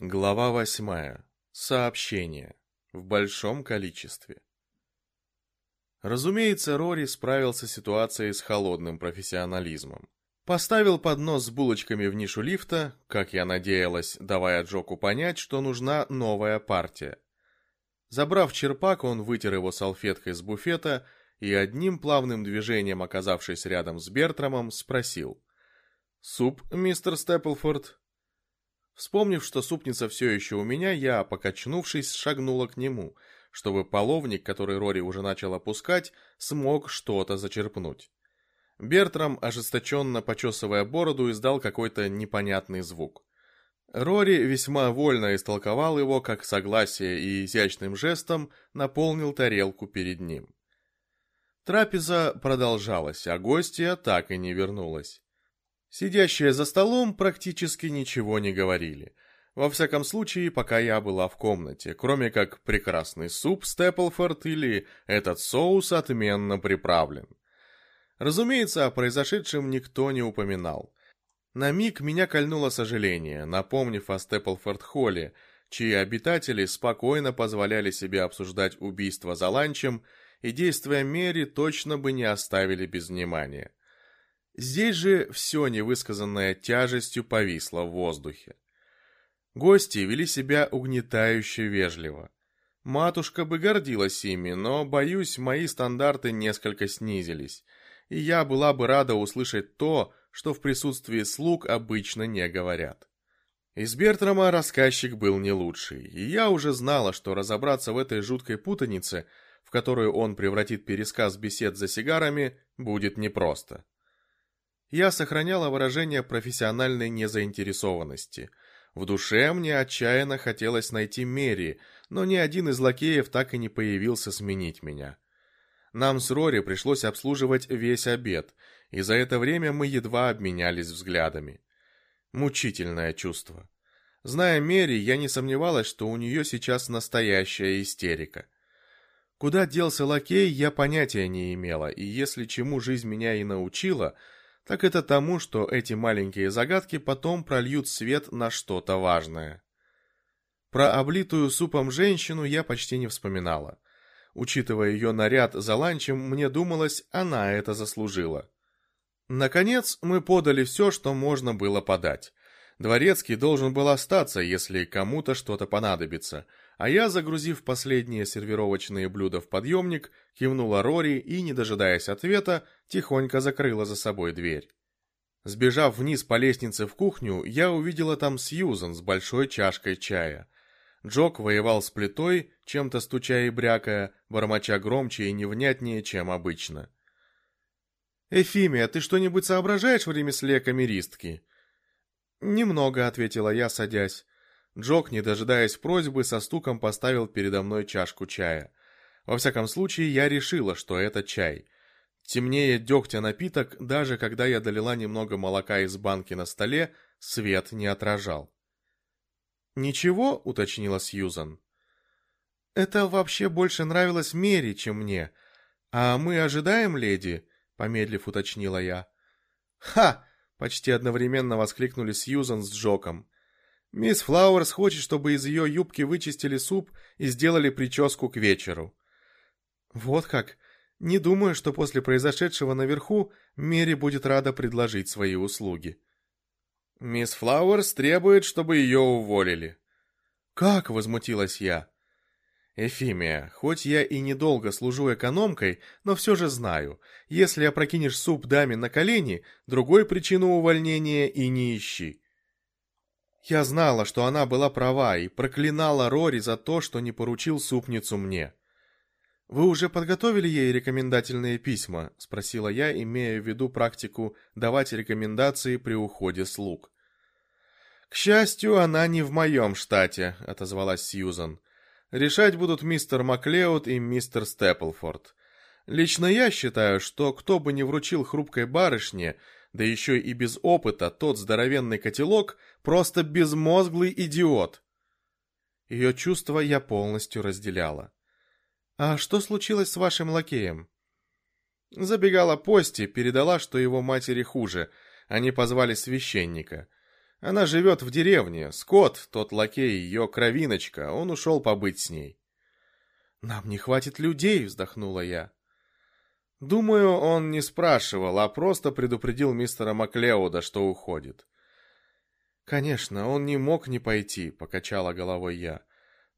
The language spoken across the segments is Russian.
Глава восьмая. Сообщение. В большом количестве. Разумеется, Рори справился с ситуацией с холодным профессионализмом. Поставил поднос с булочками в нишу лифта, как я надеялась, давая Джоку понять, что нужна новая партия. Забрав черпак, он вытер его салфеткой с буфета и одним плавным движением, оказавшись рядом с Бертрамом, спросил. «Суп, мистер Степлфорд?» Вспомнив, что супница все еще у меня, я, покачнувшись, шагнула к нему, чтобы половник, который Рори уже начал опускать, смог что-то зачерпнуть. Бертрам, ожесточенно почесывая бороду, издал какой-то непонятный звук. Рори весьма вольно истолковал его как согласие и изящным жестом наполнил тарелку перед ним. Трапеза продолжалась, а гостья так и не вернулась. Сидящие за столом практически ничего не говорили. Во всяком случае, пока я была в комнате, кроме как прекрасный суп Степлфорд или этот соус отменно приправлен. Разумеется, о произошедшем никто не упоминал. На миг меня кольнуло сожаление, напомнив о Степлфорд-Холле, чьи обитатели спокойно позволяли себе обсуждать убийство за ланчем, и действия Мери точно бы не оставили без внимания. Здесь же все невысказанное тяжестью повисло в воздухе. Гости вели себя угнетающе вежливо. Матушка бы гордилась ими, но, боюсь, мои стандарты несколько снизились, и я была бы рада услышать то, что в присутствии слуг обычно не говорят. Из Бертрама рассказчик был не лучший, и я уже знала, что разобраться в этой жуткой путанице, в которую он превратит пересказ бесед за сигарами, будет непросто я сохраняла выражение профессиональной незаинтересованности. В душе мне отчаянно хотелось найти Мери, но ни один из лакеев так и не появился сменить меня. Нам с Рори пришлось обслуживать весь обед, и за это время мы едва обменялись взглядами. Мучительное чувство. Зная Мери, я не сомневалась, что у нее сейчас настоящая истерика. Куда делся лакей, я понятия не имела, и если чему жизнь меня и научила – так это тому, что эти маленькие загадки потом прольют свет на что-то важное. Про облитую супом женщину я почти не вспоминала. Учитывая ее наряд за ланчем, мне думалось, она это заслужила. Наконец, мы подали все, что можно было подать. Дворецкий должен был остаться, если кому-то что-то понадобится, а я, загрузив последние сервировочные блюда в подъемник, кивнула Рори и, не дожидаясь ответа, тихонько закрыла за собой дверь. Сбежав вниз по лестнице в кухню, я увидела там Сьюзан с большой чашкой чая. Джок воевал с плитой, чем-то стуча и брякая, бормоча громче и невнятнее, чем обычно. «Эфимия, ты что-нибудь соображаешь в ремесле камеристки?» «Немного», — ответила я, садясь. Джок, не дожидаясь просьбы, со стуком поставил передо мной чашку чая. Во всяком случае, я решила, что это чай. Темнее дегтя напиток, даже когда я долила немного молока из банки на столе, свет не отражал. «Ничего?» — уточнила Сьюзан. «Это вообще больше нравилось Мери, чем мне. А мы ожидаем, леди?» — помедлив уточнила я. «Ха!» — почти одновременно воскликнули Сьюзан с Джоком. Мисс Флауэрс хочет, чтобы из ее юбки вычистили суп и сделали прическу к вечеру. Вот как. Не думаю, что после произошедшего наверху Мери будет рада предложить свои услуги. Мисс Флауэрс требует, чтобы ее уволили. Как, возмутилась я. Эфимия, хоть я и недолго служу экономкой, но все же знаю, если опрокинешь суп даме на колени, другой причину увольнения и не ищи. Я знала, что она была права и проклинала Рори за то, что не поручил супницу мне. «Вы уже подготовили ей рекомендательные письма?» – спросила я, имея в виду практику давать рекомендации при уходе слуг. «К счастью, она не в моем штате», – отозвалась Сьюзан. «Решать будут мистер Маклеод и мистер Степлфорд. Лично я считаю, что кто бы ни вручил хрупкой барышне – да еще и без опыта, тот здоровенный котелок просто безмозглый идиот. Ее чувства я полностью разделяла. «А что случилось с вашим лакеем?» Забегала Пости, передала, что его матери хуже. Они позвали священника. Она живет в деревне. Скотт, тот лакей, ее кровиночка, он ушел побыть с ней. «Нам не хватит людей», — вздохнула я. Думаю, он не спрашивал, а просто предупредил мистера Маклеуда, что уходит. «Конечно, он не мог не пойти», — покачала головой я.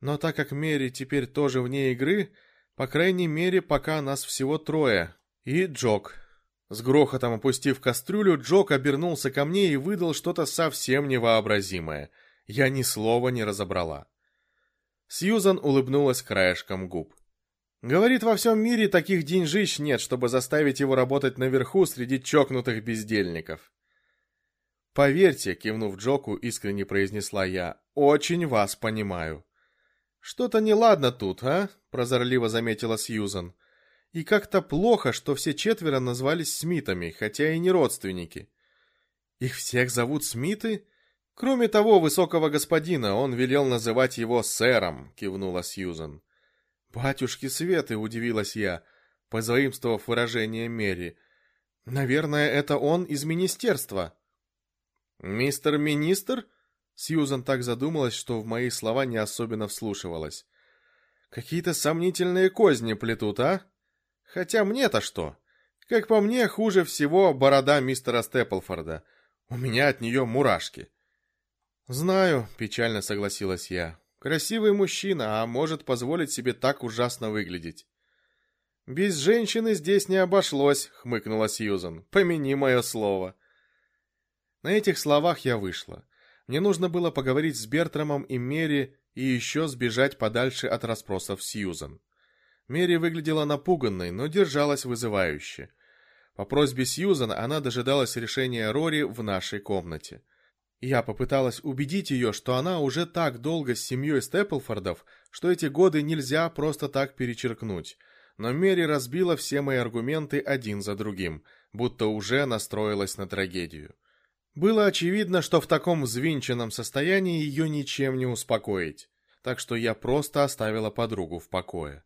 «Но так как Мери теперь тоже вне игры, по крайней мере, пока нас всего трое. И Джок». С грохотом опустив кастрюлю, Джок обернулся ко мне и выдал что-то совсем невообразимое. Я ни слова не разобрала. Сьюзан улыбнулась краешком губ. Говорит, во всем мире таких деньжищ нет, чтобы заставить его работать наверху среди чокнутых бездельников. Поверьте, кивнув Джоку, искренне произнесла я, очень вас понимаю. Что-то неладно тут, а? Прозорливо заметила Сьюзан. И как-то плохо, что все четверо назвались Смитами, хотя и не родственники. Их всех зовут Смиты? Кроме того высокого господина, он велел называть его сэром, кивнула Сьюзан. «Батюшки Светы!» — удивилась я, позаимствовав выражение Мери. «Наверное, это он из министерства». «Мистер Министр?» Сьюзан так задумалась, что в мои слова не особенно вслушивалась. «Какие-то сомнительные козни плетут, а? Хотя мне-то что? Как по мне, хуже всего борода мистера Степлфорда. У меня от нее мурашки». «Знаю», — печально согласилась я. Красивый мужчина, а может позволить себе так ужасно выглядеть. «Без женщины здесь не обошлось», — хмыкнула Сьюзан. «Помяни мое слово». На этих словах я вышла. Мне нужно было поговорить с Бертрамом и Мери и еще сбежать подальше от расспросов Сьюзан. Мери выглядела напуганной, но держалась вызывающе. По просьбе Сьюзан она дожидалась решения Рори в нашей комнате. Я попыталась убедить ее, что она уже так долго с семьей Степлфордов, что эти годы нельзя просто так перечеркнуть. Но Мери разбила все мои аргументы один за другим, будто уже настроилась на трагедию. Было очевидно, что в таком взвинченном состоянии ее ничем не успокоить, так что я просто оставила подругу в покое.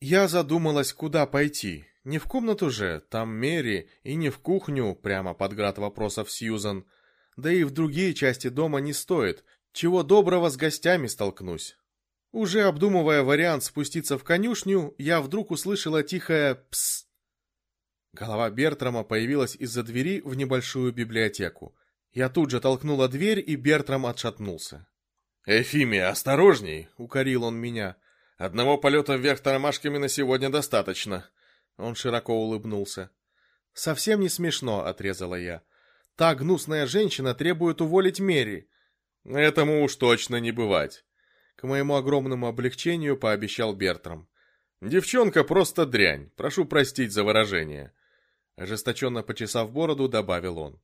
Я задумалась, куда пойти. Не в комнату же, там Мери, и не в кухню, прямо под град вопросов Сьюзан, да и в другие части дома не стоит, чего доброго с гостями столкнусь. Уже обдумывая вариант спуститься в конюшню, я вдруг услышала тихое «пс». Голова Бертрама появилась из-за двери в небольшую библиотеку. Я тут же толкнула дверь, и Бертрам отшатнулся. «Эфимия, осторожней!» — укорил он меня. «Одного полета вверх тормашками на сегодня достаточно». Он широко улыбнулся. «Совсем не смешно», — отрезала я. Та гнусная женщина требует уволить Мери. Этому уж точно не бывать. К моему огромному облегчению пообещал Бертрам. Девчонка просто дрянь, прошу простить за выражение. Ожесточенно почесав бороду, добавил он.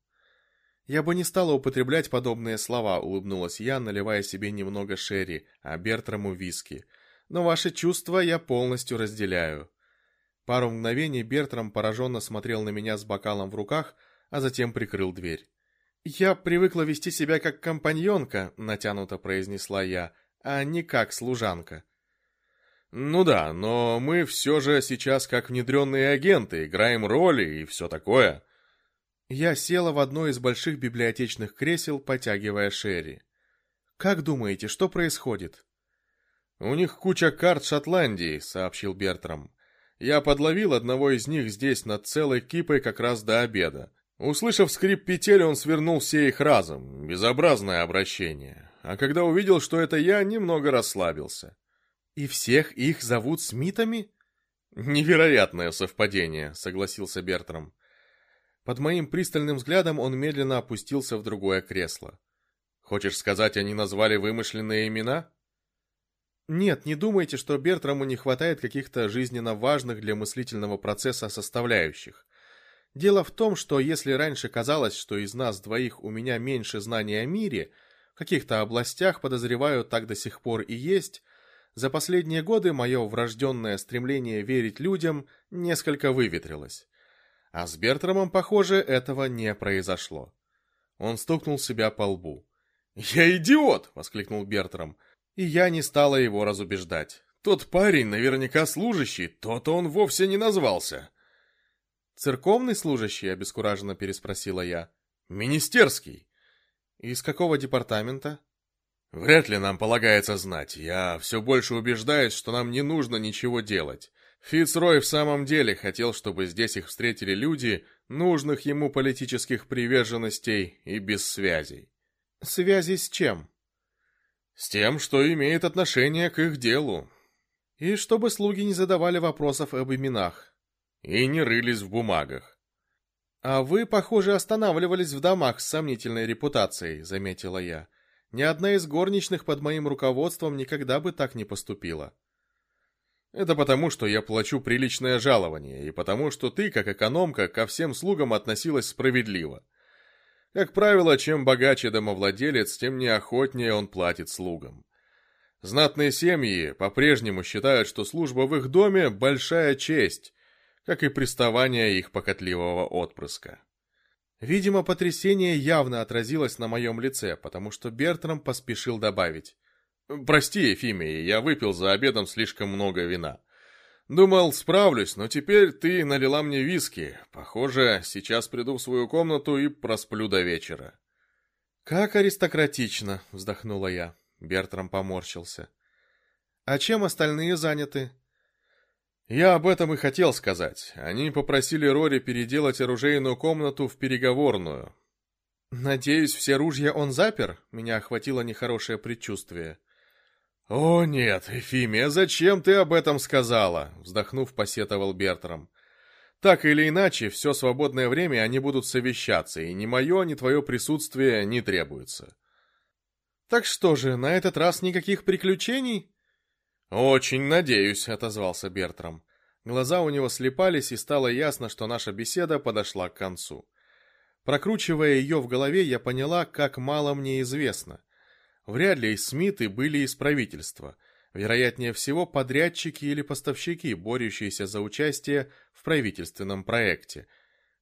Я бы не стала употреблять подобные слова, улыбнулась я, наливая себе немного шерри, а Бертраму виски. Но ваши чувства я полностью разделяю. Пару мгновений Бертрам пораженно смотрел на меня с бокалом в руках, а затем прикрыл дверь. «Я привыкла вести себя как компаньонка», — натянуто произнесла я, «а не как служанка». «Ну да, но мы все же сейчас как внедренные агенты, играем роли и все такое». Я села в одно из больших библиотечных кресел, потягивая Шерри. «Как думаете, что происходит?» «У них куча карт Шотландии», — сообщил Бертрам. «Я подловил одного из них здесь над целой кипой как раз до обеда. Услышав скрип петель, он свернул все их разом. Безобразное обращение. А когда увидел, что это я, немного расслабился. «И всех их зовут Смитами?» «Невероятное совпадение», — согласился Бертрам. Под моим пристальным взглядом он медленно опустился в другое кресло. «Хочешь сказать, они назвали вымышленные имена?» Нет, не думайте, что Бертраму не хватает каких-то жизненно важных для мыслительного процесса составляющих. Дело в том, что если раньше казалось, что из нас двоих у меня меньше знаний о мире, в каких-то областях, подозреваю, так до сих пор и есть, за последние годы мое врожденное стремление верить людям несколько выветрилось. А с Бертрамом, похоже, этого не произошло. Он стукнул себя по лбу. «Я идиот!» — воскликнул Бертрам. И я не стала его разубеждать. «Тот парень наверняка служащий, то-то он вовсе не назвался». «Церковный служащий?» — обескураженно переспросила я. «Министерский». Из какого департамента? Вряд ли нам полагается знать. Я все больше убеждаюсь, что нам не нужно ничего делать. Фицрой в самом деле хотел, чтобы здесь их встретили люди, нужных ему политических приверженностей и без связей. Связи с чем? С тем, что имеет отношение к их делу. И чтобы слуги не задавали вопросов об именах. И не рылись в бумагах. А вы, похоже, останавливались в домах с сомнительной репутацией, заметила я. Ни одна из горничных под моим руководством никогда бы так не поступила. Это потому, что я плачу приличное жалование, и потому, что ты, как экономка, ко всем слугам относилась справедливо. Как правило, чем богаче домовладелец, тем неохотнее он платит слугам. Знатные семьи по-прежнему считают, что служба в их доме – большая честь, как и приставание их покотливого отпрыска. Видимо, потрясение явно отразилось на моем лице, потому что Бертрам поспешил добавить. «Прости, Ефимия, я выпил за обедом слишком много вина. Думал, справлюсь, но теперь ты налила мне виски. Похоже, сейчас приду в свою комнату и просплю до вечера». «Как аристократично!» — вздохнула я. Бертрам поморщился. «А чем остальные заняты?» «Я об этом и хотел сказать. Они попросили Рори переделать оружейную комнату в переговорную». «Надеюсь, все ружья он запер?» Меня охватило нехорошее предчувствие. «О нет, Эфимия, зачем ты об этом сказала?» Вздохнув, посетовал Бертрам. «Так или иначе, все свободное время они будут совещаться, и ни мое, ни твое присутствие не требуется». «Так что же, на этот раз никаких приключений?» «Очень надеюсь», — отозвался Бертрам. Глаза у него слепались, и стало ясно, что наша беседа подошла к концу. Прокручивая ее в голове, я поняла, как мало мне известно — Вряд ли Смиты были из правительства. Вероятнее всего, подрядчики или поставщики, борющиеся за участие в правительственном проекте,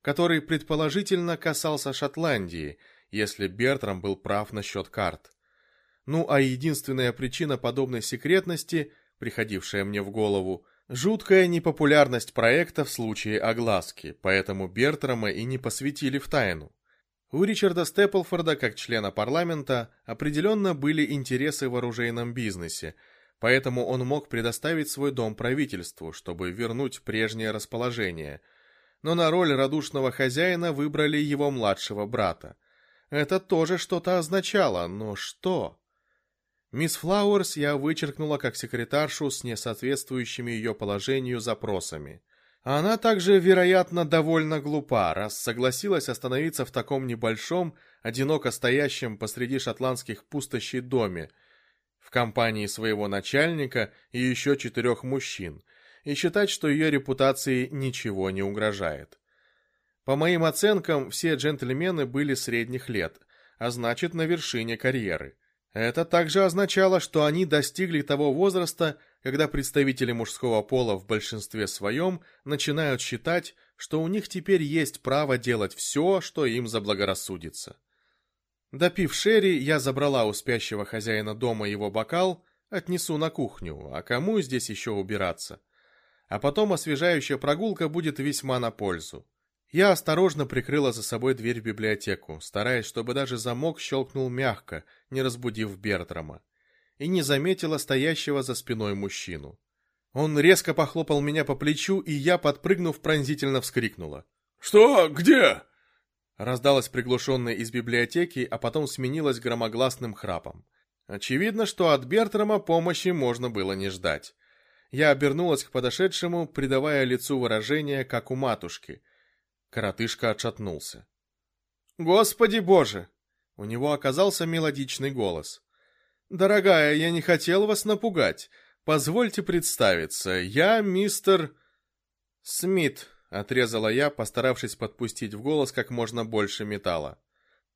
который предположительно касался Шотландии, если Бертрам был прав насчет карт. Ну а единственная причина подобной секретности, приходившая мне в голову, жуткая непопулярность проекта в случае огласки, поэтому Бертрама и не посвятили в тайну. У Ричарда Степлфорда, как члена парламента, определенно были интересы в оружейном бизнесе, поэтому он мог предоставить свой дом правительству, чтобы вернуть прежнее расположение. Но на роль радушного хозяина выбрали его младшего брата. Это тоже что-то означало, но что? Мисс Флауэрс я вычеркнула как секретаршу с несоответствующими ее положению запросами. Она также, вероятно, довольно глупа, раз согласилась остановиться в таком небольшом, одиноко стоящем посреди шотландских пустощей доме, в компании своего начальника и еще четырех мужчин, и считать, что ее репутации ничего не угрожает. По моим оценкам, все джентльмены были средних лет, а значит, на вершине карьеры. Это также означало, что они достигли того возраста, когда представители мужского пола в большинстве своем начинают считать, что у них теперь есть право делать все, что им заблагорассудится. Допив шерри, я забрала у спящего хозяина дома его бокал, отнесу на кухню, а кому здесь еще убираться? А потом освежающая прогулка будет весьма на пользу. Я осторожно прикрыла за собой дверь в библиотеку, стараясь, чтобы даже замок щелкнул мягко, не разбудив Бертрама и не заметила стоящего за спиной мужчину. Он резко похлопал меня по плечу, и я, подпрыгнув, пронзительно вскрикнула. «Что? Где?» Раздалось приглушенное из библиотеки, а потом сменилось громогласным храпом. Очевидно, что от Бертрама помощи можно было не ждать. Я обернулась к подошедшему, придавая лицу выражение, как у матушки. Коротышка отшатнулся. «Господи боже!» У него оказался мелодичный голос. «Дорогая, я не хотел вас напугать. Позвольте представиться. Я мистер...» «Смит», — отрезала я, постаравшись подпустить в голос как можно больше металла.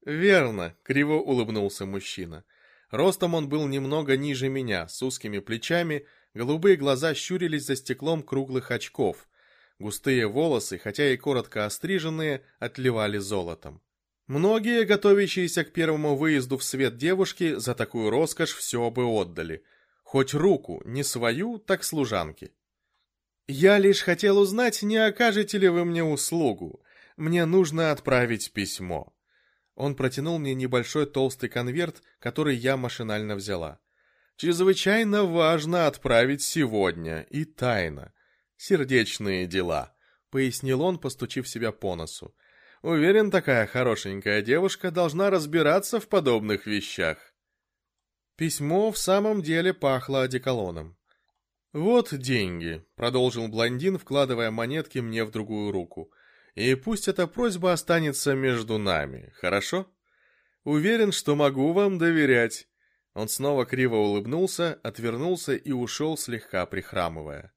«Верно», — криво улыбнулся мужчина. Ростом он был немного ниже меня, с узкими плечами, голубые глаза щурились за стеклом круглых очков. Густые волосы, хотя и коротко остриженные, отливали золотом. Многие, готовящиеся к первому выезду в свет девушки, за такую роскошь все бы отдали. Хоть руку, не свою, так служанки. «Я лишь хотел узнать, не окажете ли вы мне услугу. Мне нужно отправить письмо». Он протянул мне небольшой толстый конверт, который я машинально взяла. «Чрезвычайно важно отправить сегодня и тайно. Сердечные дела», — пояснил он, постучив себя по носу. «Уверен, такая хорошенькая девушка должна разбираться в подобных вещах». Письмо в самом деле пахло одеколоном. «Вот деньги», — продолжил блондин, вкладывая монетки мне в другую руку. «И пусть эта просьба останется между нами, хорошо? Уверен, что могу вам доверять». Он снова криво улыбнулся, отвернулся и ушел, слегка прихрамывая.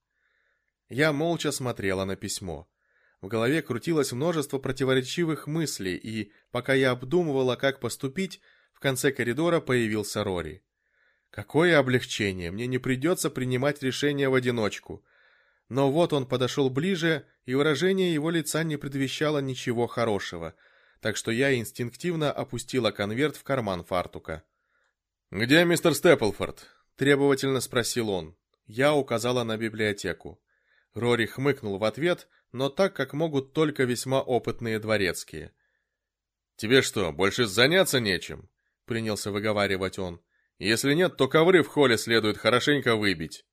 Я молча смотрела на письмо. В голове крутилось множество противоречивых мыслей, и, пока я обдумывала, как поступить, в конце коридора появился Рори. Какое облегчение, мне не придется принимать решения в одиночку. Но вот он подошел ближе, и выражение его лица не предвещало ничего хорошего, так что я инстинктивно опустила конверт в карман фартука. «Где мистер Степлфорд?» — требовательно спросил он. Я указала на библиотеку. Рори хмыкнул в ответ, но так, как могут только весьма опытные дворецкие. «Тебе что, больше заняться нечем?» — принялся выговаривать он. Если нет, то ковры в холле следует хорошенько выбить.